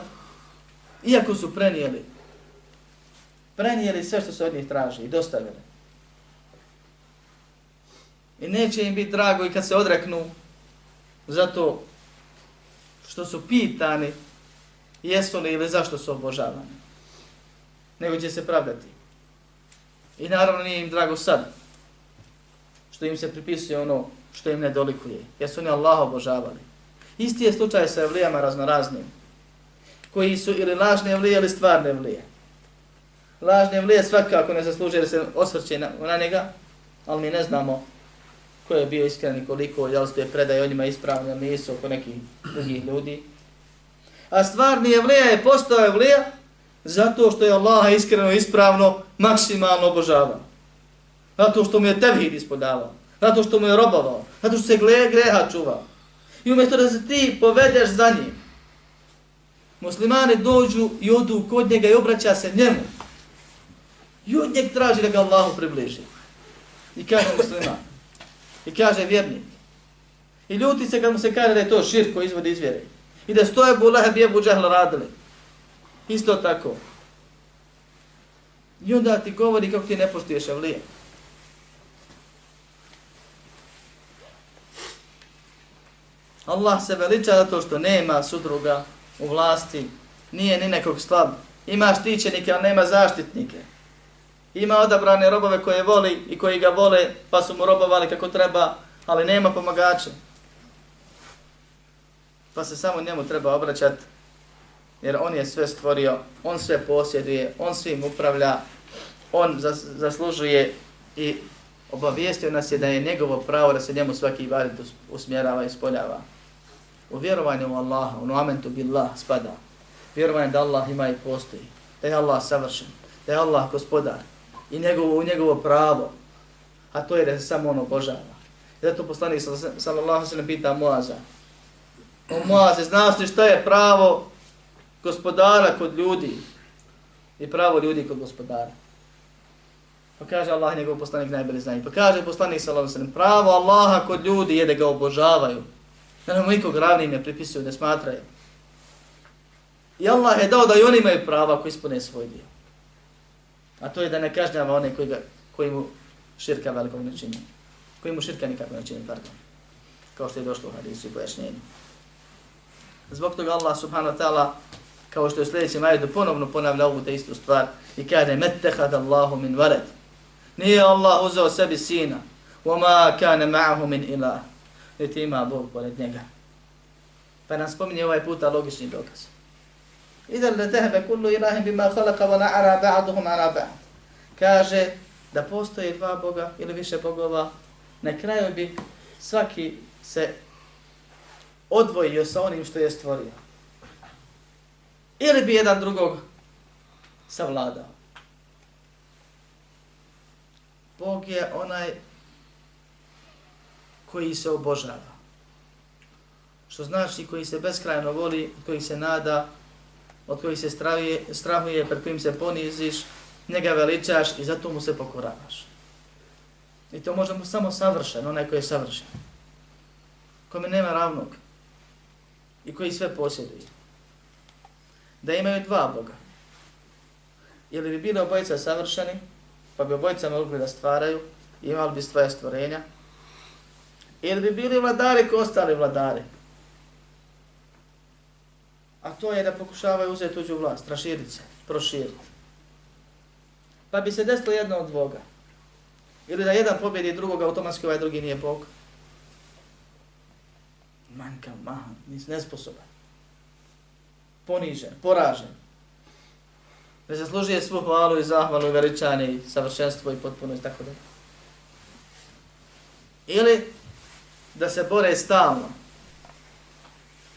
iako su prenijeli, prenijeli sve što se od njih traži i dostavili. I neće im biti drago i kad se odreknu zato što su pitani jesu li ili zašto su obožavani. Nego će se pravdati. I naravno nije im drago sad, što im se pripisuje ono što im ne dolikuje. Jer su oni Allah obožavali. Isti je slučaj sa evlijama raznoraznim, koji su ili lažne evlije ili stvarne evlije. Lažne vlije svakako ne zaslužuje da se osvrće na, na njega, ali mi ne znamo ko je bio iskren i koliko, jel ste predaj o njima ispravni, ali nisu oko nekih drugih ljudi a stvarni evlija je postao evlija zato što je Allah iskreno ispravno maksimalno obožavao. Zato što mu je tevhid ispodavao. Zato što mu je robovao. Zato što se gle, greha čuvao. I umjesto da se ti povedeš za njim, muslimani dođu i odu kod njega i obraća se njemu. I od njeg traži da ga Allahu približi. I kaže musliman. I kaže vjernik. I ljuti se kad mu se kaže da je to širk koji izvodi iz vjere. I da stoje Abu Lahab i Abu Džahl radili. Isto tako. I onda ti govori kako ti ne poštiješ avlije. Allah se veliča zato što nema sudruga u vlasti, nije ni nekog slab. Ima štićenike, ali nema zaštitnike. Ima odabrane robove koje voli i koji ga vole, pa su mu robovali kako treba, ali nema pomagača pa se samo njemu treba obraćati, jer on je sve stvorio, on sve posjeduje, on svim upravlja, on zaslužuje i obavijestio nas je da je njegovo pravo da se njemu svaki ibadet usmjerava i ispoljava. U vjerovanju u Allaha, u nuamentu billah spada. Vjerovanje da Allah ima i postoji. Da je Allah savršen. Da je Allah gospodar. I njegovo, u njegovo pravo. A to je da se samo on obožava. I zato poslanik sallallahu sallam pita Moaza. O Moaze, znaš li šta je pravo gospodara kod ljudi? I pravo ljudi kod gospodara. Pa kaže Allah njegov poslanik najbolje zna. Pa kaže poslanik sallallahu sallam, pravo Allaha kod ljudi je da ga obožavaju. Da nam nikog ravnim ne pripisuju, ne smatraju. I Allah je dao da i oni imaju prava ako ispune svoj dio. A to je da ne kažnjava one koji, ga, koji mu širka velikog ne čini. Koji mu širka nikako ne čini, pardon. Kao što je došlo u hadisu i pojašnjenju. Zbog toga Allah subhanahu wa ta'ala, kao što je u sljedećem ajedu ponovno ponavlja ovu te istu stvar i kaže mettehad Allahu min vared. Nije Allah uzeo sebi sina. Wama kane ma'ahu min ilah. Niti ima Bog pored njega. Pa nam spominje ovaj puta logični dokaz. Idan da tehbe kullu ilahim bima khalaqa wa na'ara ba'duhum ala ba'd. Kaže da postoje dva Boga ili više bogova, na kraju bi svaki se odvojio sa onim što je stvorio. Ili bi jedan drugog savladao. Bog je onaj koji se obožava. Što znači koji se beskrajno voli, koji se nada, od kojih se strahuje, strahuje, pred kojim se poniziš, njega veličaš i zato mu se pokoravaš. I to možemo samo savršen, onaj koji je savršen. Kome nema ravnog. I koji sve posjeduje. Da imaju dva Boga. Ili bi bili obojica savršeni, pa bi obojica mogli da stvaraju, imali bi svoje stvorenja. Ili bi bili vladari ko ostali vladari. A to je da pokušavaju uzeti tuđu vlast, raširiti se, proširiti. Pa bi se desilo jedno od dvoga. Ili da jedan pobjedi drugog, automatski ovaj drugi nije Bog. Manjka, mahan, nis nesposoban. Ponižen, poražen. Ne zaslužuje svu hvalu i zahvalu i veličanje i savršenstvo i potpunost, tako da. Ili da se bore stalno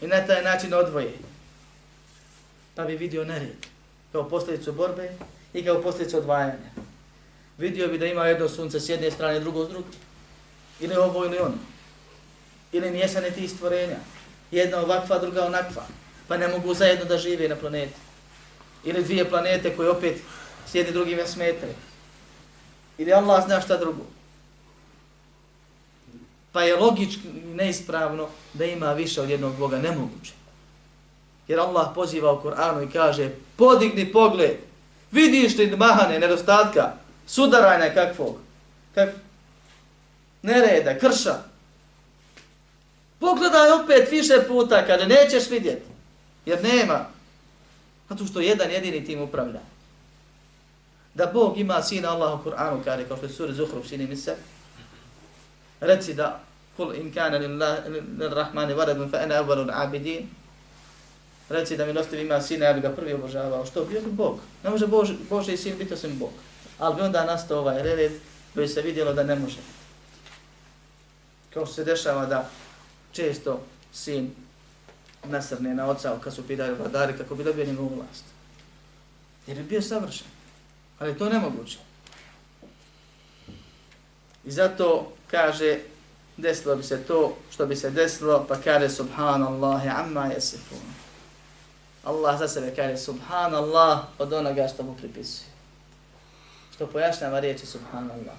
i na taj način odvoje. Pa bi vidio nered kao posljedicu borbe i kao posljedicu odvajanja vidio bi da ima jedno sunce s jedne strane, drugo s druge. Ili ovo ili ono. Ili mješane ti stvorenja. Jedna ovakva, druga onakva. Pa ne mogu zajedno da žive na planeti. Ili dvije planete koje opet s jednim drugim ja smetaju. Ili Allah zna šta drugo. Pa je logički neispravno da ima više od jednog Boga. Nemoguće. Jer Allah poziva u Koranu i kaže podigni pogled. Vidiš li mahane, nedostatka? sudaranja kakvog, kak, nereda, krša. Pogledaj opet više puta kada nećeš vidjeti, jer nema. Zato što jedan jedini tim upravlja. Da Bog ima sina Allah u Kur'anu, kaže, kao što je suri Zuhruf, sini mi se, reci da kul in kana lirrahmani varadun fa ana awalul abidin reci da mi milostivi ima sina ja bih ga prvi obožavao što bio Bog ne može Bož, Bože i sin biti osim Bog ali bi onda nastao ovaj red koji se vidjelo da ne može. Kao što se dešava da često sin nasrne na oca kad su pitali vladari kako bi dobio njegovu vlast. Jer je bio savršen. Ali to nemoguće. I zato kaže desilo bi se to što bi se desilo pa kaže subhanallahi amma yasifun. Allah za sebe kaže subhanallah od onoga što mu pripisuje što pojašnjava riječi subhanallah.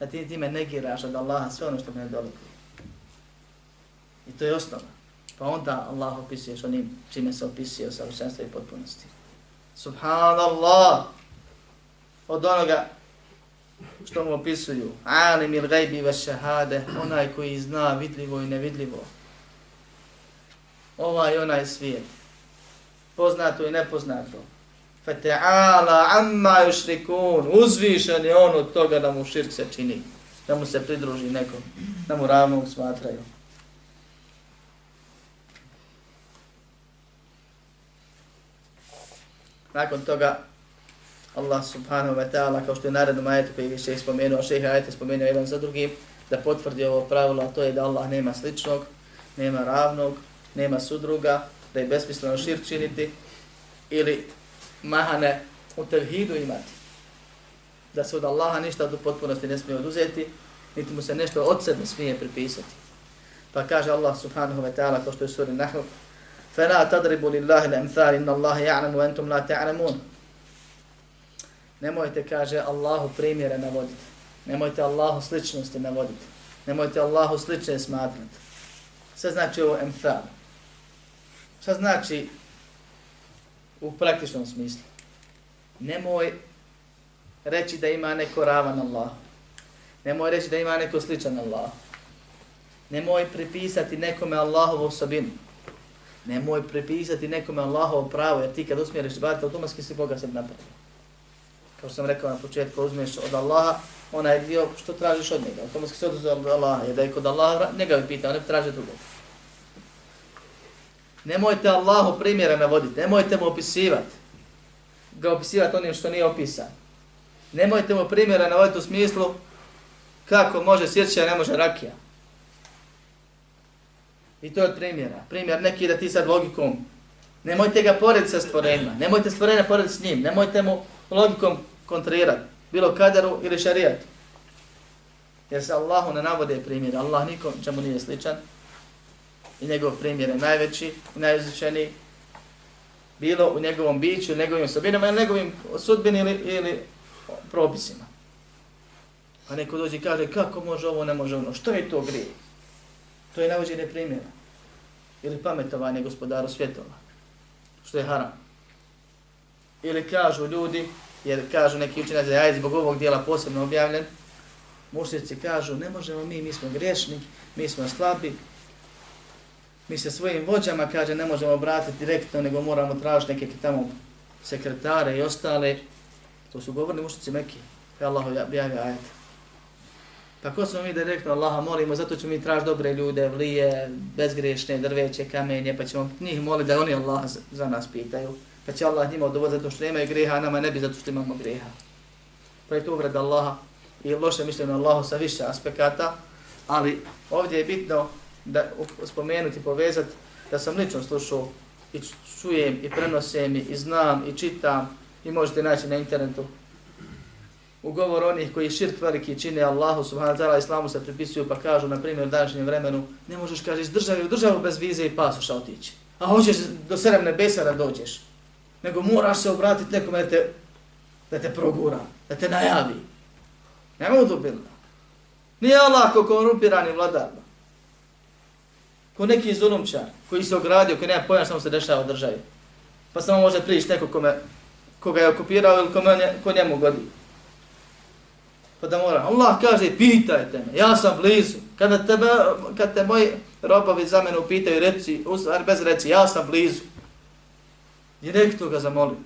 Da ti time negiraš od Allaha sve ono što mu ne dolikuje. I to je osnova. Pa onda Allah opisuješ onim čime se opisuje o savršenstvu i potpunosti. Subhanallah. Od onoga što mu opisuju. Alim il gajbi ve šehade. Onaj koji zna vidljivo i nevidljivo. Ovaj onaj svijet. Poznato i nepoznato. Fata'ala amma yushrikun. Uzvišen je on od toga da mu širk se čini. Da mu se pridruži nekom. Da mu ravnog smatraju. Nakon toga Allah subhanahu wa ta'ala, kao što je naredno majetu koji više je spomenuo, šeha ajete spomenuo jedan za drugim, da potvrdi ovo pravilo, a to je da Allah nema sličnog, nema ravnog, nema sudruga, da je besmisleno širk činiti ili mahane u tevhidu imati. Da se od Allaha ništa do potpunosti ne smije oduzeti, niti mu se nešto od sebe smije pripisati. Pa kaže Allah subhanahu wa ta'ala, kao što je suri Nahl, فَلَا تَدْرِبُ لِلَّهِ الْأَمْثَالِ إِنَّ اللَّهِ يَعْلَمُ وَأَنْتُمْ لَا تَعْلَمُونَ Nemojte, kaže, Allahu primjere navoditi. Nemojte Allahu sličnosti navoditi. Nemojte Allahu slične smatrati. Sve znači ovo emthal. Šta znači u praktičnom smislu? Nemoj reći da ima neko ravan Allah. Nemoj reći da ima neko sličan Allah. Nemoj pripisati nekome Allahovu osobinu. Nemoj pripisati nekome Allahovo pravo, jer ti kad usmjeriš bati, automatski si Boga sebi napravio. Kao što sam rekao na početku, uzmeš od Allaha, onaj dio što tražiš od njega. Automatski se oduzeo od Allaha, jer da je kod Allaha, njega bi pitao, ne traže drugog. Nemojte Allahu primjere navoditi, nemojte mu opisivati. Ga opisivati onim što nije opisan. Nemojte mu primjere navoditi u smislu kako može sjeća, ne može rakija. I to je od primjera. Primjer neki da ti sad logikom, nemojte ga porediti sa stvorenjima, nemojte stvorenja porediti s njim, nemojte mu logikom kontrirati, bilo kaderu ili šarijatu. Jer se Allahu ne navode primjer, Allah nikom čemu nije sličan i njegov primjer je najveći i najizvišeniji, bilo u njegovom biću, u njegovim osobinama ili njegovim sudbini ili, ili propisima. Pa neko dođe i kaže kako može ovo, ne može ono, što je to grije? To je navođenje primjera. Ili pametovanje gospodaru svjetova. Što je haram. Ili kažu ljudi, jer kažu neki učenjaci da je zbog ovog dijela posebno objavljen, mušnici kažu ne možemo mi, mi smo grešni, mi smo slabi, mi se svojim vođama, kaže, ne možemo obratiti direktno, nego moramo tražiti neke tamo sekretare i ostale. To su govorni mušnici Mekije. E, Allah objavi ajete. Pa ko smo mi direktno Allaha molimo, zato ćemo mi tražiti dobre ljude, vlije, bezgrešne, drveće, kamenje, pa ćemo njih moliti da oni Allah za nas pitaju. Pa će Allah njima odovod zato što nemaju greha, a nama ne bi zato što imamo greha. Pa je to uvred Allaha i loše mišljeno Allahu sa više aspekata, ali ovdje je bitno da spomenuti, povezati da sam lično slušao i čujem i prenosim i znam i čitam i možete naći na internetu u govor onih koji širk veliki čine Allahu subhanahu wa ta'ala islamu se pripisuju pa kažu na primjer u današnjem vremenu ne možeš kaže iz države u državu bez vize i pasoša otići. A hoćeš do sedam nebesa da dođeš. Nego moraš se obratiti nekom da te, da te progura, da te najavi. Nema udobilna. Nije Allah ko korumpirani vladar. Ko neki zulumčar koji se ogradio, koji nema pojma što se dešava u državi. Pa samo može prići neko kome, koga je okupirao ili kome, ko njemu godi. Pa da mora, Allah kaže, pitajte me, ja sam blizu. Kada, tebe, kad te moji robovi za mene upitaju, reci, usvar bez reci, ja sam blizu. Direktno ga zamoli.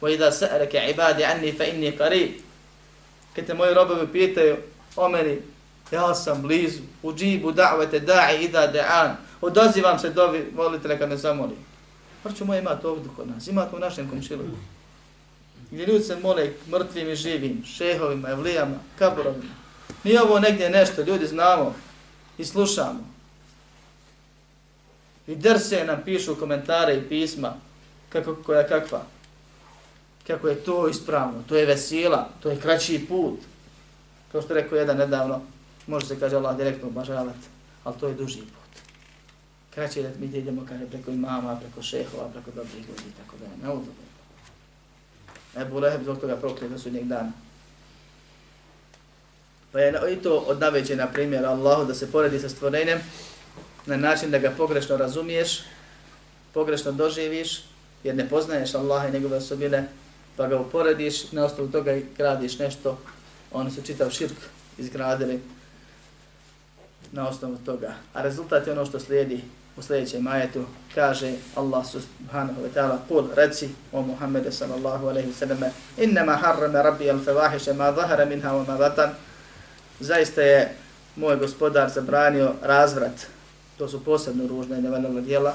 Wa idha sa'alaka ibadi anni fa inni qarib. Kad te moji robovi pitaju o meni, ja sam blizu. Uđibu da'vete da'i ida da'an. Odazivam se dovi, molite neka ne zamoli. Pa moje imate ovdje kod nas, Imate u našem komšiluku gdje ljudi se mole mrtvim i živim, šehovima, evlijama, kaborovima. Mi ovo negdje nešto, ljudi znamo i slušamo. I drse nam pišu komentare i pisma, kako, koja kakva. Kako je to ispravno, to je vesila, to je kraći put. Kao što rekao jedan nedavno, može se kaže Allah direktno obažavati, ali to je duži put. Kraći da mi idemo kaže, preko imama, preko šehova, preko dobrih ljudi, tako da je neudobno. Ebu Leheb zbog toga proklije do sudnjeg dana. Pa je i to od naveđena primjera Allahu da se poredi sa stvorenjem na način da ga pogrešno razumiješ, pogrešno doživiš, jer ne poznaješ Allaha i njegove osobine, pa ga uporediš, na osnovu toga gradiš nešto, oni su čitav širk izgradili na osnovu toga. A rezultat je ono što slijedi u sljedećem ajetu kaže Allah subhanahu wa ta'ala kul reci o Muhammedu sallallahu alaihi sallam innama harrama rabbi al fawahisha ma zahara minha wa ma vatan. zaista je moj gospodar zabranio razvrat to su posebno ružne i nevaljala dijela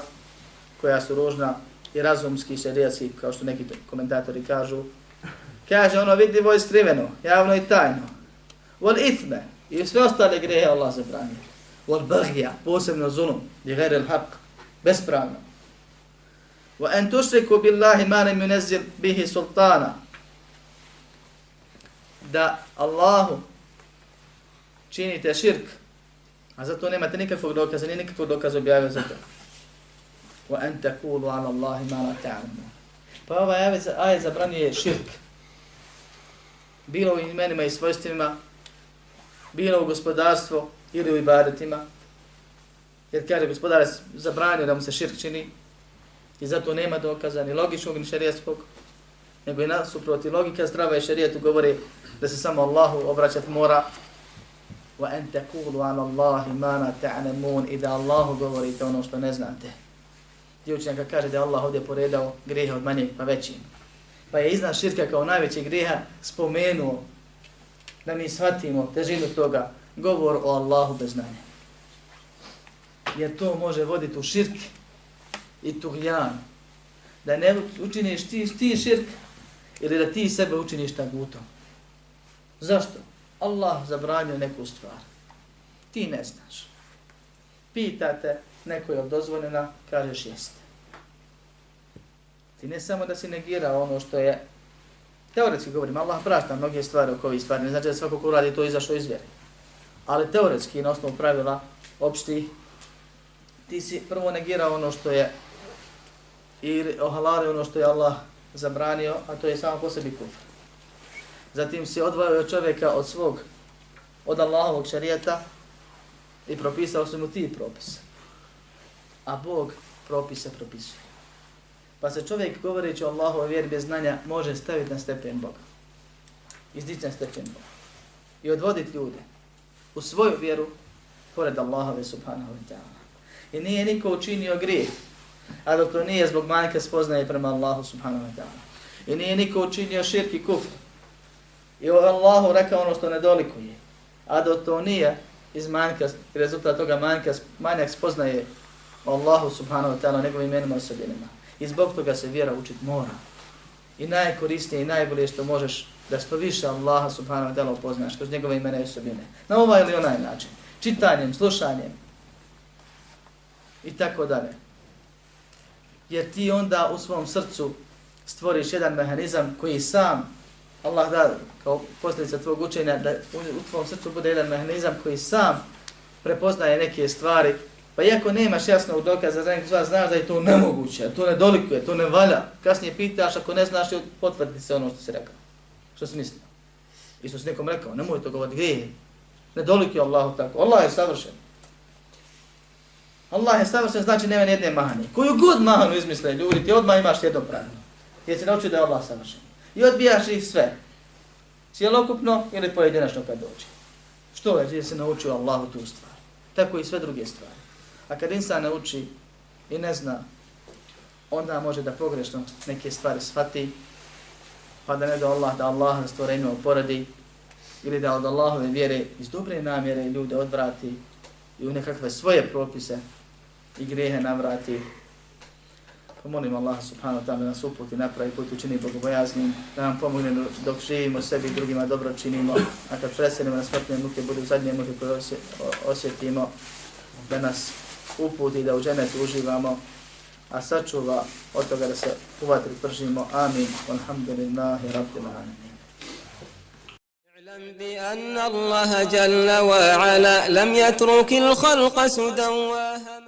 koja su ružna i razumski šerijatski kao što neki komentatori kažu Kaže ono vidljivo i skriveno, javno i tajno. Wal ithme, i sve ostale grehe Allah zabranio. Wal bagija, posebno zulum, li ghair al haq, bespravno. Wa an tushriku billahi ma lam yunzil bihi sultana. Da Allahu činite širk, a zato nemate nikakvog dokaza, ni nikakvog dokaza objavio za to. Wa an takulu ala Allahi ma la ta'lamun. Pa ovaj ajet zabranjuje širk. Bilo u imenima i svojstvima, bilo u gospodarstvo ili u ibadetima. Jer kaže gospodar je zabranio da mu se širk čini i zato nema dokaza ni logičnog ni šerijskog, nego i nasuproti logika zdrava i šerijetu govori da se samo Allahu obraćati mora wa an taqulu ala Allahi ma la ta'lamun i da Allahu govorite ono što ne znate. Djevčanka kaže da je Allah ovdje poredao grehe od manjeg pa većim. Pa je iznad širka kao najveći greha spomenuo da mi shvatimo težinu toga govor o Allahu bez znanja. Jer to može voditi u širk i tuhjan. Da ne učiniš ti, ti širk ili da ti sebe učiniš tagutom. Zašto? Allah zabranio neku stvar. Ti ne znaš. Pitate, neko je dozvoljena, kažeš jeste. Ti ne samo da si negirao ono što je, teoretski govorim, Allah prašta mnoge stvari oko ovih stvari, ne znači da svako ko radi to izašao iz vjere. Ali teoretski, na osnovu pravila opšti, ti si prvo negirao ono što je i ohalali ono što je Allah zabranio, a to je samo po sebi kufr. Zatim si odvojio čovjeka od svog, od Allahovog šarijeta i propisao se mu ti propise. A Bog propise propisuje. Pa se čovjek govoreći o Allahove vjeri bez znanja može staviti na stepen Boga. Izdići na stepen Boga. I odvoditi ljude u svoju vjeru pored Allahove subhanahu wa ta'ala. I nije niko učinio grijeh, a dok to nije zbog manjka spoznaje prema Allahu subhanahu wa ta'ala. I nije niko učinio širk i kufr. I Allahu rekao ono što ne dolikuje. A dok to nije iz manjka, rezultat toga manjka, manjak spoznaje Allahu subhanahu wa ta'ala njegovim imenima i osobinima. I zbog toga se vjera učit mora. I najkorisnije i najbolje što možeš da što više Allaha subhanahu wa ta'ala upoznaš kroz njegove imene i osobine. Na ovaj ili onaj način. Čitanjem, slušanjem. I tako dalje. Jer ti onda u svom srcu stvoriš jedan mehanizam koji sam Allah da kao posljedica tvog učenja da u tvom srcu bude jedan mehanizam koji sam prepoznaje neke stvari Pa iako nemaš jasnog dokaza za nekog znaš da je to nemoguće, to ne dolikuje, to ne valja. Kasnije pitaš, ako ne znaš, potvrdi se ono što si rekao. Što si mislio? Isto si nekom rekao, nemoj to govoriti, gdje je? Ne dolikuje Allahu tako. Allah je savršen. Allah je savršen, znači nema jedne mahane. Koju god mahanu izmisle ljudi, ti odmah imaš jedno pravno. Jer se naučio da je Allah savršen. I odbijaš ih sve. Cijelokupno ili pojedinačno kad dođe. Što je, jer se naučio Allahu tu stvar. Tako i sve druge stvari. A kad insan ne uči i ne zna, onda može da pogrešno neke stvari shvati, pa da ne da Allah, da Allah na stvorenju oporadi, ili da od Allahove vjere iz dobre namjere ljude odvrati i u nekakve svoje propise i grehe navrati. Pa molim Allah subhanahu wa ta'ala da nas uputi napravi put učini bogobojaznim, da nam pomogne dok živimo sebi i drugima dobro činimo, a kad preselimo na smrtne muke, budu zadnje muke koje osjetimo, da nas uputi da u dženetu uživamo, a sačuva od toga da se u vatri pržimo. Amin. Alhamdulillahi rabbil alamin. بأن الله جل وعلا لم يترك الخلق سدى وهما